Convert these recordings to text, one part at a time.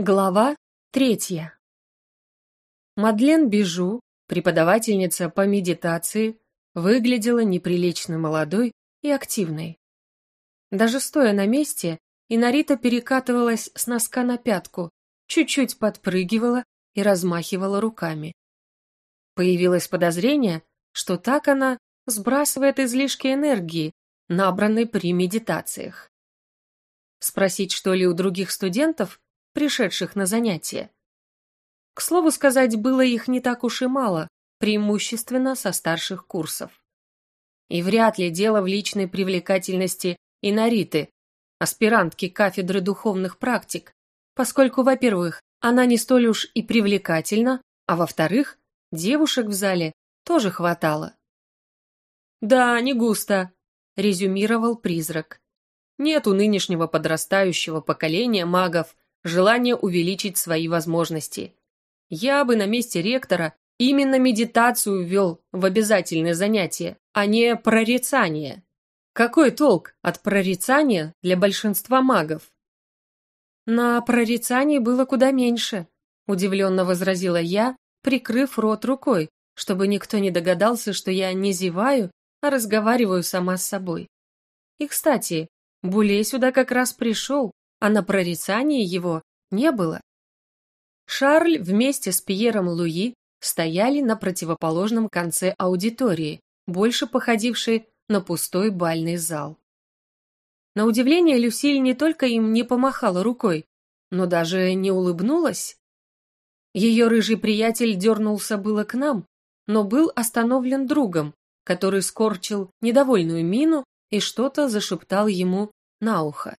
Глава третья. Мадлен Бижу, преподавательница по медитации, выглядела неприлично молодой и активной. Даже стоя на месте, Инарита перекатывалась с носка на пятку, чуть-чуть подпрыгивала и размахивала руками. Появилось подозрение, что так она сбрасывает излишки энергии, набранной при медитациях. Спросить, что ли, у других студентов пришедших на занятия. К слову сказать, было их не так уж и мало, преимущественно со старших курсов. И вряд ли дело в личной привлекательности Инариты, аспирантки кафедры духовных практик, поскольку, во-первых, она не столь уж и привлекательна, а во-вторых, девушек в зале тоже хватало. «Да, не густо», — резюмировал призрак. «Нет у нынешнего подрастающего поколения магов желание увеличить свои возможности. Я бы на месте ректора именно медитацию ввел в обязательное занятие, а не прорицание. Какой толк от прорицания для большинства магов? На прорицании было куда меньше, удивленно возразила я, прикрыв рот рукой, чтобы никто не догадался, что я не зеваю, а разговариваю сама с собой. И, кстати, Булей сюда как раз пришел, а на прорицании его не было. Шарль вместе с Пьером Луи стояли на противоположном конце аудитории, больше походившей на пустой бальный зал. На удивление Люсиль не только им не помахала рукой, но даже не улыбнулась. Ее рыжий приятель дернулся было к нам, но был остановлен другом, который скорчил недовольную мину и что-то зашептал ему на ухо.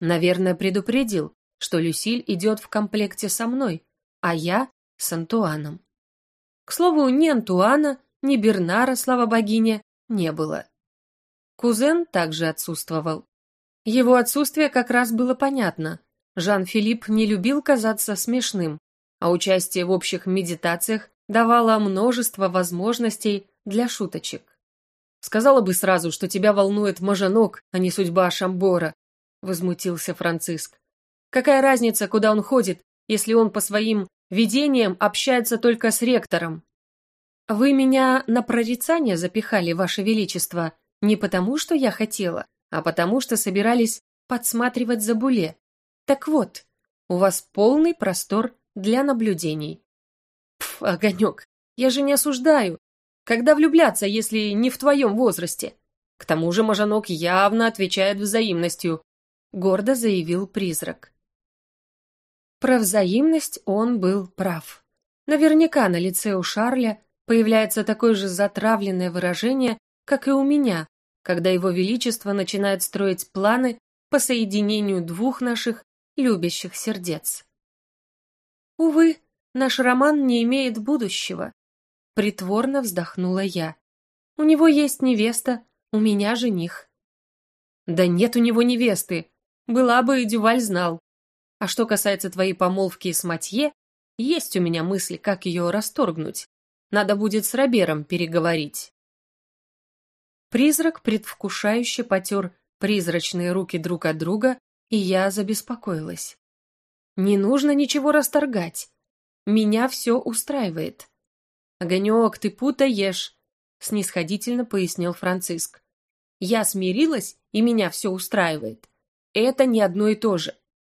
Наверное, предупредил, что Люсиль идет в комплекте со мной, а я с Антуаном. К слову, ни Антуана, ни Бернара, слава богине, не было. Кузен также отсутствовал. Его отсутствие как раз было понятно. Жан-Филипп не любил казаться смешным, а участие в общих медитациях давало множество возможностей для шуточек. Сказала бы сразу, что тебя волнует мажанок, а не судьба Шамбора, — возмутился Франциск. «Какая разница, куда он ходит, если он по своим видениям общается только с ректором?» «Вы меня на прорицание запихали, Ваше Величество, не потому, что я хотела, а потому, что собирались подсматривать за Буле. Так вот, у вас полный простор для наблюдений». «Пф, огонек, я же не осуждаю. Когда влюбляться, если не в твоем возрасте?» К тому же Мажанок явно отвечает взаимностью, — гордо заявил призрак. Про взаимность он был прав. Наверняка на лице у Шарля появляется такое же затравленное выражение, как и у меня, когда его величество начинает строить планы по соединению двух наших любящих сердец. Увы, наш роман не имеет будущего. Притворно вздохнула я. У него есть невеста, у меня жених. Да нет у него невесты, была бы, Дюваль знал. А что касается твоей помолвки с Матье, есть у меня мысли, как ее расторгнуть. Надо будет с Робером переговорить. Призрак предвкушающе потер призрачные руки друг от друга, и я забеспокоилась. Не нужно ничего расторгать. Меня все устраивает. Огонек, ты путаешь, снисходительно пояснил Франциск. Я смирилась, и меня все устраивает. Это не одно и то же.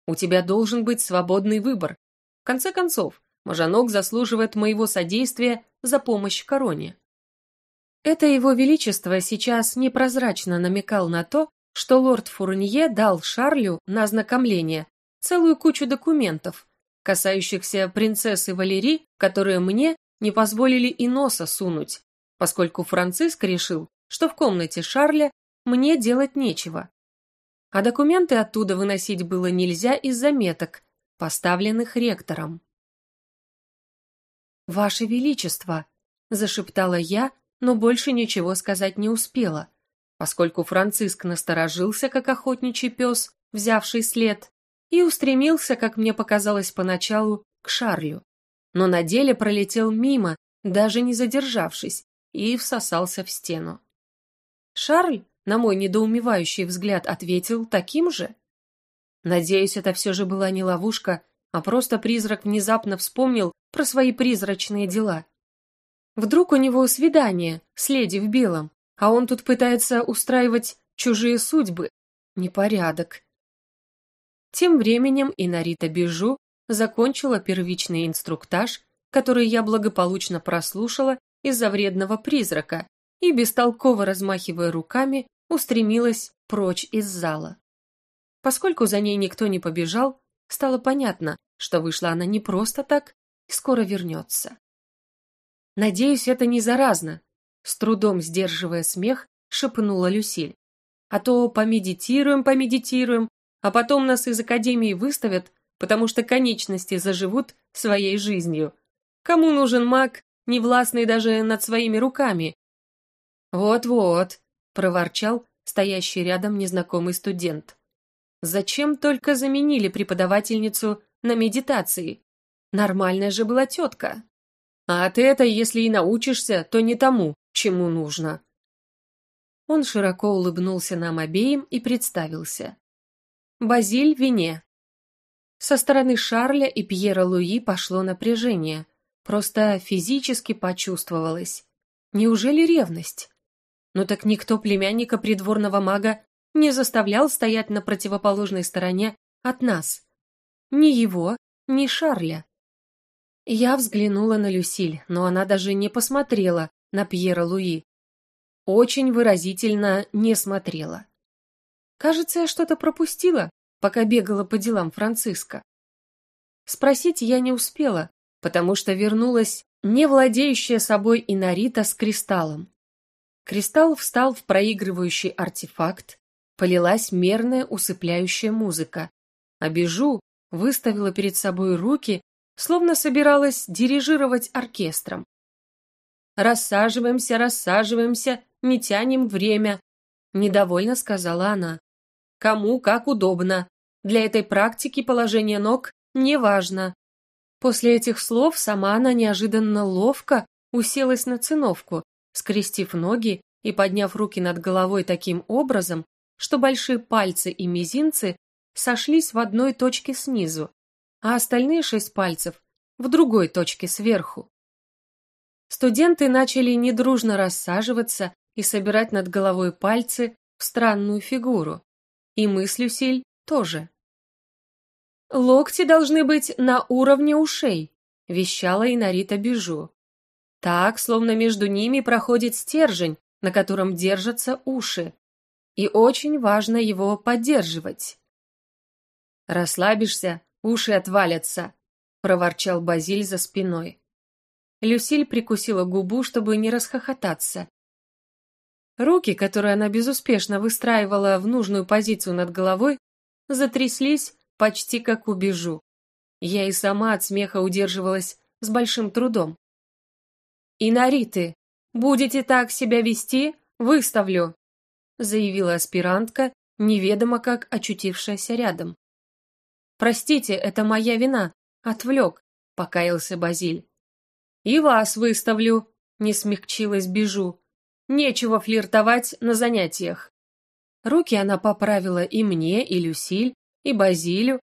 У тебя должен быть свободный выбор. В конце концов, Мажанок заслуживает моего содействия за помощь короне. Это его величество сейчас непрозрачно намекал на то, что лорд Фурнье дал Шарлю на ознакомление целую кучу документов, касающихся принцессы Валерии, которые мне не позволили и носа сунуть, поскольку Франциск решил, что в комнате Шарля мне делать нечего а документы оттуда выносить было нельзя из-за меток, поставленных ректором. «Ваше Величество!» – зашептала я, но больше ничего сказать не успела, поскольку Франциск насторожился, как охотничий пес, взявший след, и устремился, как мне показалось поначалу, к Шарлю. Но на деле пролетел мимо, даже не задержавшись, и всосался в стену. Шарль на мой недоумевающий взгляд ответил таким же. Надеюсь, это все же была не ловушка а просто призрак внезапно вспомнил про свои призрачные дела. Вдруг у него свидание с леди в белом, а он тут пытается устраивать чужие судьбы. Непорядок. Тем временем Инарита Бежу закончила первичный инструктаж, который я благополучно прослушала из-за вредного призрака и, бестолково размахивая руками, устремилась прочь из зала. Поскольку за ней никто не побежал, стало понятно, что вышла она не просто так и скоро вернется. «Надеюсь, это не заразно», — с трудом сдерживая смех, шепнула Люсиль. «А то помедитируем, помедитируем, а потом нас из академии выставят, потому что конечности заживут своей жизнью. Кому нужен маг, не властный даже над своими руками?» «Вот-вот», — проворчал стоящий рядом незнакомый студент. Зачем только заменили преподавательницу на медитации? Нормальная же была тетка. А ты это, если и научишься, то не тому, чему нужно. Он широко улыбнулся нам обеим и представился. Базиль Вине. Со стороны Шарля и Пьера Луи пошло напряжение. Просто физически почувствовалось. Неужели ревность? Ну так никто племянника придворного мага не заставлял стоять на противоположной стороне от нас. Ни его, ни Шарля. Я взглянула на Люсиль, но она даже не посмотрела на Пьера Луи. Очень выразительно не смотрела. Кажется, я что-то пропустила, пока бегала по делам Франциска. Спросить я не успела, потому что вернулась не владеющая собой Инарита с кристаллом. Кристалл встал в проигрывающий артефакт, полилась мерная усыпляющая музыка, а Бежу выставила перед собой руки, словно собиралась дирижировать оркестром. «Рассаживаемся, рассаживаемся, не тянем время», — недовольно сказала она. «Кому как удобно. Для этой практики положение ног не важно». После этих слов сама она неожиданно ловко уселась на циновку, скрестив ноги и подняв руки над головой таким образом, что большие пальцы и мизинцы сошлись в одной точке снизу, а остальные шесть пальцев в другой точке сверху. Студенты начали недружно рассаживаться и собирать над головой пальцы в странную фигуру. И мы с тоже. «Локти должны быть на уровне ушей», — вещала Инарита Бежу. Так, словно между ними проходит стержень, на котором держатся уши, и очень важно его поддерживать. «Расслабишься, уши отвалятся», — проворчал Базиль за спиной. Люсиль прикусила губу, чтобы не расхохотаться. Руки, которые она безуспешно выстраивала в нужную позицию над головой, затряслись почти как у бежу. Я и сама от смеха удерживалась с большим трудом. «Инариты, будете так себя вести, выставлю», заявила аспирантка, неведомо как очутившаяся рядом. «Простите, это моя вина. Отвлек», — покаялся Базиль. «И вас выставлю», — не смягчилась Бежу. «Нечего флиртовать на занятиях». Руки она поправила и мне, и Люсиль, и Базилю,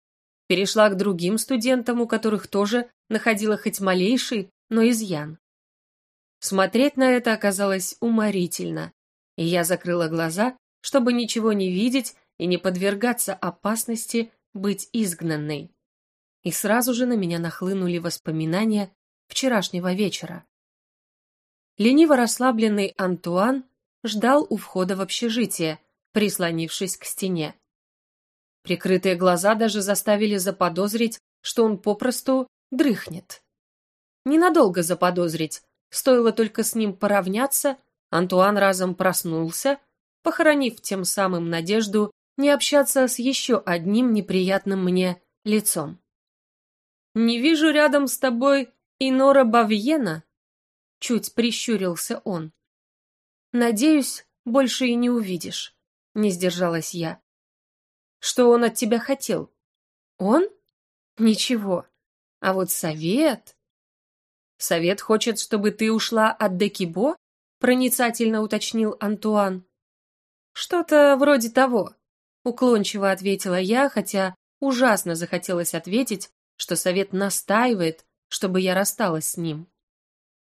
перешла к другим студентам, у которых тоже находила хоть малейший, но изъян. Смотреть на это оказалось уморительно и я закрыла глаза, чтобы ничего не видеть и не подвергаться опасности быть изгнанной. И сразу же на меня нахлынули воспоминания вчерашнего вечера. Лениво расслабленный Антуан ждал у входа в общежитие, прислонившись к стене. Прикрытые глаза даже заставили заподозрить, что он попросту дрыхнет. Ненадолго заподозрить, стоило только с ним поравняться, Антуан разом проснулся, похоронив тем самым надежду не общаться с еще одним неприятным мне лицом. «Не вижу рядом с тобой Инора Бавьена», — чуть прищурился он. «Надеюсь, больше и не увидишь», — не сдержалась я. «Что он от тебя хотел?» «Он? Ничего. А вот совет...» «Совет хочет, чтобы ты ушла от Декибо?» проницательно уточнил Антуан. Что-то вроде того, уклончиво ответила я, хотя ужасно захотелось ответить, что совет настаивает, чтобы я рассталась с ним.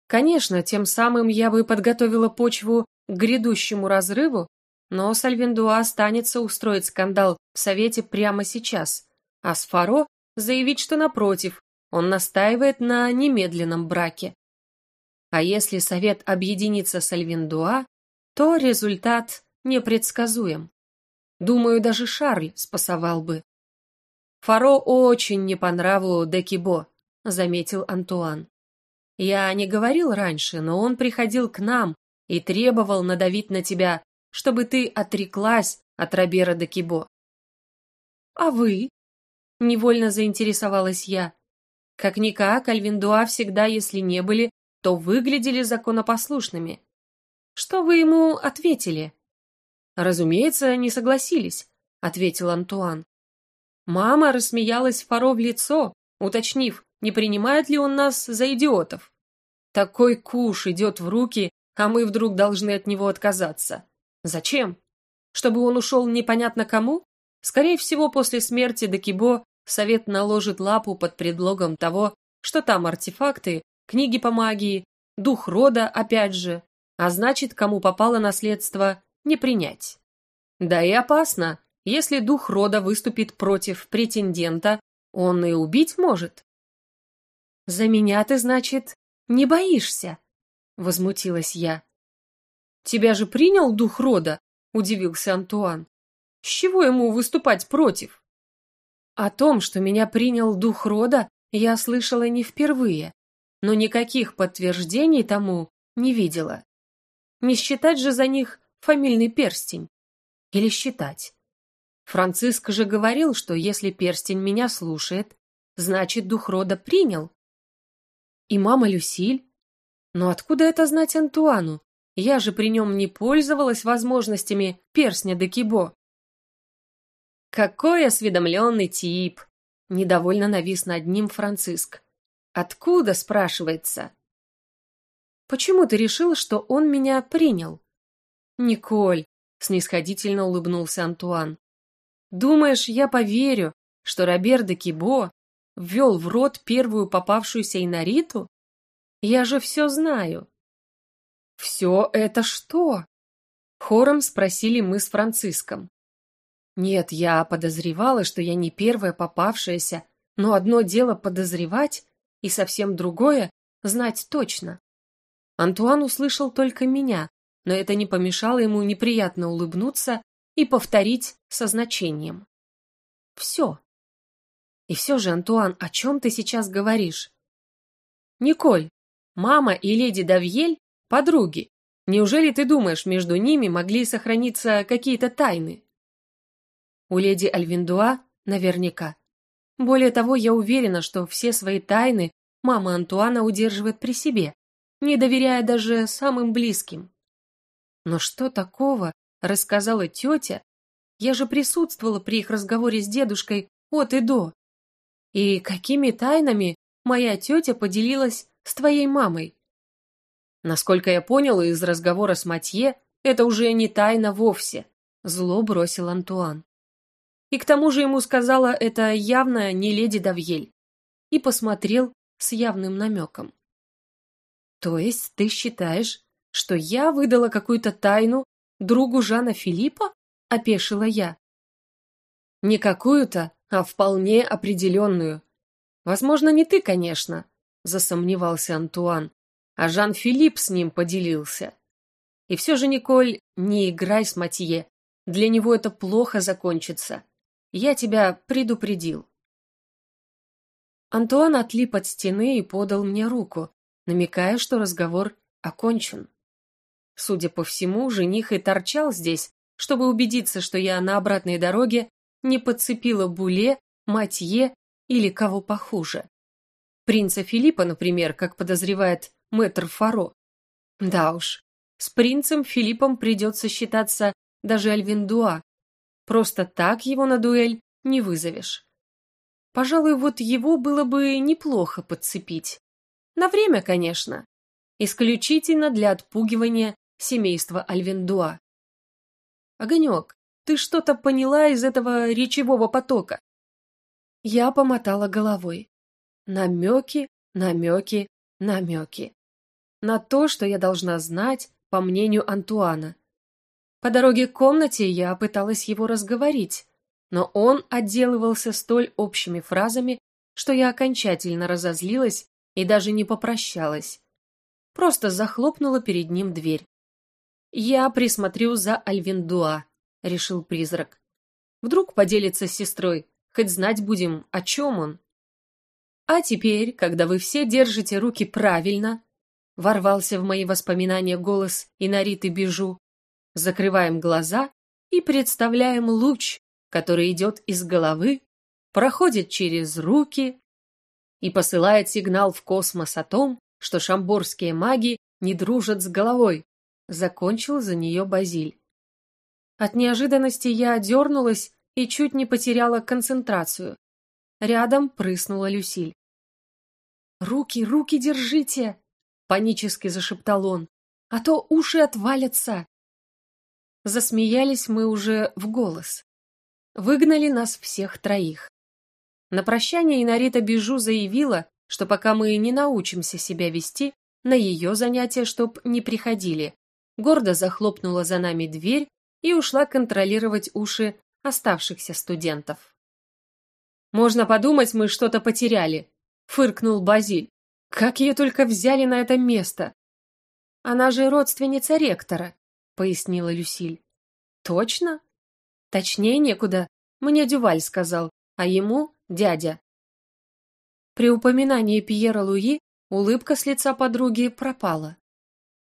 Конечно, тем самым я бы подготовила почву к грядущему разрыву, но Сальвендуа останется устроить скандал в Совете прямо сейчас, а с Фаро заявить, что напротив, он настаивает на немедленном браке. А если Совет объединится с Альвендуа, то результат непредсказуем. Думаю, даже Шарль спасовал бы. Фаро очень не по нраву Декибо, заметил Антуан. Я не говорил раньше, но он приходил к нам и требовал надавить на тебя чтобы ты отреклась от Робера де Кибо. А вы? Невольно заинтересовалась я. Как-никак, Альвиндуа всегда, если не были, то выглядели законопослушными. Что вы ему ответили? Разумеется, не согласились, ответил Антуан. Мама рассмеялась Фаро в лицо, уточнив, не принимает ли он нас за идиотов. Такой куш идет в руки, а мы вдруг должны от него отказаться. Зачем? Чтобы он ушел непонятно кому? Скорее всего, после смерти Декибо совет наложит лапу под предлогом того, что там артефакты, книги по магии, дух рода, опять же, а значит, кому попало наследство, не принять. Да и опасно, если дух рода выступит против претендента, он и убить может. «За меня ты, значит, не боишься?» — возмутилась я. «Тебя же принял дух рода?» – удивился Антуан. «С чего ему выступать против?» О том, что меня принял дух рода, я слышала не впервые, но никаких подтверждений тому не видела. Не считать же за них фамильный перстень. Или считать. Франциск же говорил, что если перстень меня слушает, значит, дух рода принял. И мама Люсиль? Но откуда это знать Антуану? Я же при нем не пользовалась возможностями перстня де Кибо. «Какой осведомленный тип!» – недовольно навис над ним Франциск. «Откуда?» – спрашивается. «Почему ты решил, что он меня принял?» «Николь», – снисходительно улыбнулся Антуан. «Думаешь, я поверю, что Робер де Кибо ввел в рот первую попавшуюся инориту? Я же все знаю. «Все это что?» Хором спросили мы с Франциском. Нет, я подозревала, что я не первая попавшаяся, но одно дело подозревать, и совсем другое — знать точно. Антуан услышал только меня, но это не помешало ему неприятно улыбнуться и повторить со значением. «Все». «И все же, Антуан, о чем ты сейчас говоришь?» «Николь, мама и леди Давьель Подруги. Неужели ты думаешь, между ними могли сохраниться какие-то тайны? У леди Альвиндуа наверняка. Более того, я уверена, что все свои тайны мама Антуана удерживает при себе, не доверяя даже самым близким. Но что такого рассказала тетя? Я же присутствовала при их разговоре с дедушкой от и до. И какими тайнами моя тетя поделилась с твоей мамой? Насколько я понял из разговора с Матье, это уже не тайна вовсе, зло бросил Антуан. И к тому же ему сказала это явно не леди Давьель. И посмотрел с явным намеком. То есть ты считаешь, что я выдала какую-то тайну другу Жана Филиппа? Опешила я. Не какую-то, а вполне определенную. Возможно, не ты, конечно, засомневался Антуан а Жан-Филипп с ним поделился. И все же, Николь, не играй с Матье. Для него это плохо закончится. Я тебя предупредил. Антуан отлип от стены и подал мне руку, намекая, что разговор окончен. Судя по всему, жених и торчал здесь, чтобы убедиться, что я на обратной дороге не подцепила Буле, Матье или кого похуже. Принца Филиппа, например, как подозревает мэтр Фаро. Да уж, с принцем Филиппом придется считаться даже Альвиндуа. Просто так его на дуэль не вызовешь. Пожалуй, вот его было бы неплохо подцепить. На время, конечно. Исключительно для отпугивания семейства Альвиндуа. Огонек, ты что-то поняла из этого речевого потока? Я помотала головой. Намеки, намеки, намеки. На то, что я должна знать, по мнению Антуана. По дороге к комнате я пыталась его разговорить, но он отделывался столь общими фразами, что я окончательно разозлилась и даже не попрощалась. Просто захлопнула перед ним дверь. «Я присмотрю за Альвиндуа», — решил призрак. «Вдруг поделится с сестрой, хоть знать будем, о чем он». «А теперь, когда вы все держите руки правильно», — ворвался в мои воспоминания голос Инариты Бежу, закрываем глаза и представляем луч, который идет из головы, проходит через руки и посылает сигнал в космос о том, что шамборские маги не дружат с головой, закончил за нее Базиль. От неожиданности я дернулась и чуть не потеряла концентрацию. Рядом прыснула Люсиль. «Руки, руки держите!» — панически зашептал он. «А то уши отвалятся!» Засмеялись мы уже в голос. Выгнали нас всех троих. На прощание Инарита Бежу заявила, что пока мы не научимся себя вести, на ее занятия чтоб не приходили. Гордо захлопнула за нами дверь и ушла контролировать уши оставшихся студентов. «Можно подумать, мы что-то потеряли», — фыркнул Базиль. «Как ее только взяли на это место?» «Она же родственница ректора», — пояснила Люсиль. «Точно?» «Точнее некуда. Мне Дюваль сказал, а ему — дядя. При упоминании Пьера Луи улыбка с лица подруги пропала.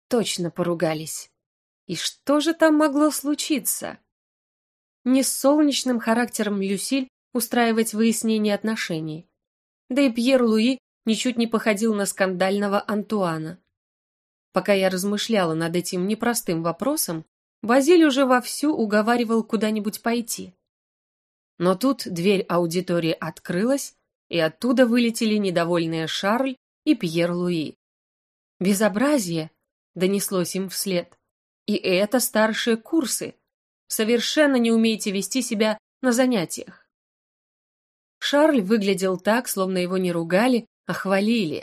Точно поругались. И что же там могло случиться? Не с солнечным характером Люсиль устраивать выяснение отношений. Да и Пьер Луи ничуть не походил на скандального Антуана. Пока я размышляла над этим непростым вопросом, Базиль уже вовсю уговаривал куда-нибудь пойти. Но тут дверь аудитории открылась, и оттуда вылетели недовольные Шарль и Пьер Луи. «Безобразие!» — донеслось им вслед. «И это старшие курсы. Совершенно не умеете вести себя на занятиях». Шарль выглядел так, словно его не ругали, а хвалили.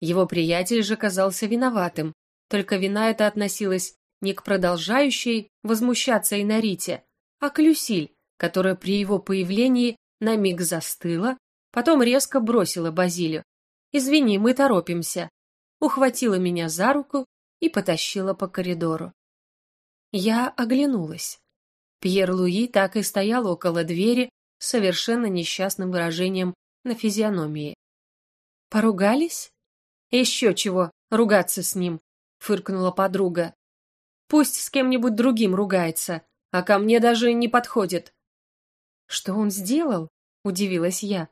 Его приятель же казался виноватым, только вина эта относилась не к продолжающей возмущаться Инарите, а к Люсиль, которая при его появлении на миг застыла, Потом резко бросила Базилию. «Извини, мы торопимся». Ухватила меня за руку и потащила по коридору. Я оглянулась. Пьер Луи так и стоял около двери с совершенно несчастным выражением на физиономии. «Поругались?» «Еще чего, ругаться с ним», — фыркнула подруга. «Пусть с кем-нибудь другим ругается, а ко мне даже не подходит». «Что он сделал?» — удивилась я.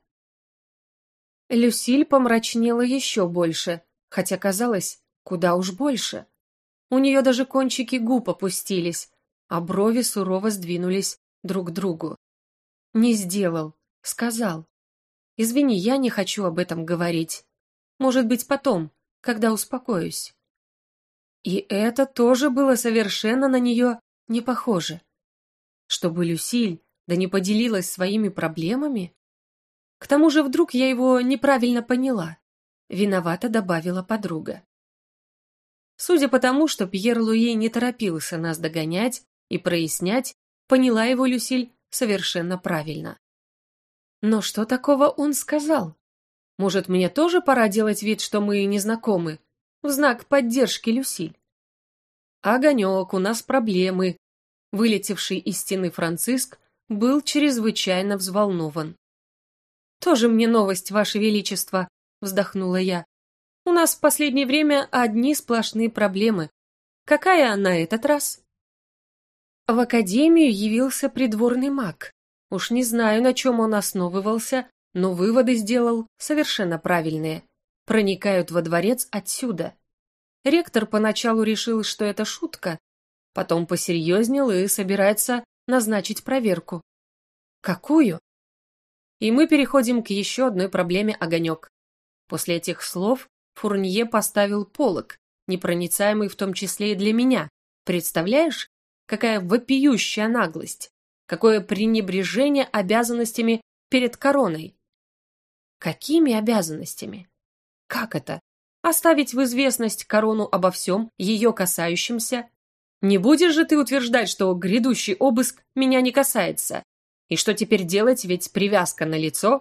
Люсиль помрачнела еще больше, хотя казалось, куда уж больше. У нее даже кончики губ опустились, а брови сурово сдвинулись друг к другу. «Не сделал», — сказал. «Извини, я не хочу об этом говорить. Может быть, потом, когда успокоюсь». И это тоже было совершенно на нее не похоже. Чтобы Люсиль да не поделилась своими проблемами? К тому же вдруг я его неправильно поняла. Виновато добавила подруга. Судя по тому, что Пьер Луи не торопился нас догонять и прояснять, поняла его Люсиль совершенно правильно. Но что такого он сказал? Может, мне тоже пора делать вид, что мы не знакомы, в знак поддержки Люсиль? Огонек, у нас проблемы. Вылетевший из стены Франциск был чрезвычайно взволнован. «Тоже мне новость, Ваше Величество», — вздохнула я. «У нас в последнее время одни сплошные проблемы. Какая на этот раз?» В академию явился придворный маг. Уж не знаю, на чем он основывался, но выводы сделал совершенно правильные. Проникают во дворец отсюда. Ректор поначалу решил, что это шутка, потом посерьезнел и собирается назначить проверку. Какую? И мы переходим к еще одной проблеме огонек. После этих слов Фурнье поставил полог, непроницаемый в том числе и для меня. Представляешь, какая вопиющая наглость, какое пренебрежение обязанностями перед короной. Какими обязанностями? Как это? Оставить в известность корону обо всем, ее касающемся? Не будешь же ты утверждать, что грядущий обыск меня не касается? И что теперь делать, ведь привязка на лицо?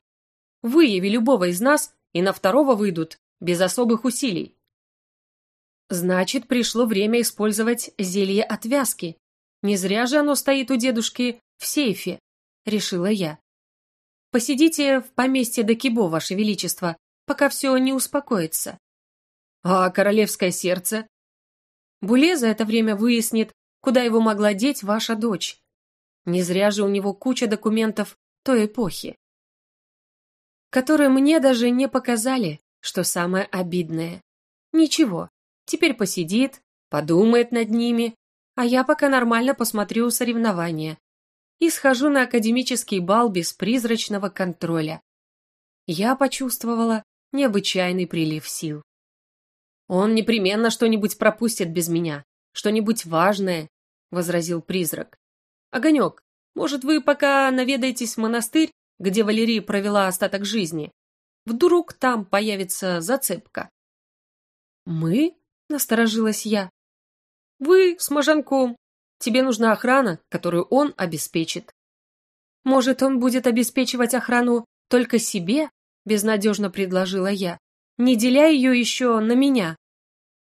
Выяви любого из нас, и на второго выйдут, без особых усилий. Значит, пришло время использовать зелье отвязки. Не зря же оно стоит у дедушки в сейфе, решила я. Посидите в поместье Дакибо, Ваше Величество, пока все не успокоится. А королевское сердце? Буле за это время выяснит, куда его могла деть ваша дочь. Не зря же у него куча документов той эпохи, которые мне даже не показали, что самое обидное. Ничего, теперь посидит, подумает над ними, а я пока нормально посмотрю соревнования, и схожу на академический бал без призрачного контроля. Я почувствовала необычайный прилив сил. «Он непременно что-нибудь пропустит без меня, что-нибудь важное», — возразил призрак. «Огонек, может, вы пока наведаетесь в монастырь, где Валерия провела остаток жизни? Вдруг там появится зацепка?» «Мы?» — насторожилась я. «Вы с Можанком. Тебе нужна охрана, которую он обеспечит. Может, он будет обеспечивать охрану только себе? Безнадежно предложила я, не деля ее еще на меня.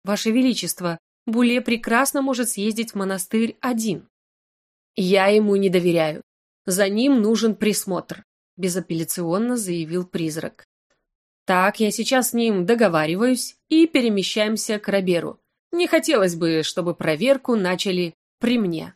Ваше Величество, Буле прекрасно может съездить в монастырь один. Я ему не доверяю. За ним нужен присмотр, безапелляционно заявил призрак. Так, я сейчас с ним договариваюсь и перемещаемся к Роберу. Не хотелось бы, чтобы проверку начали при мне.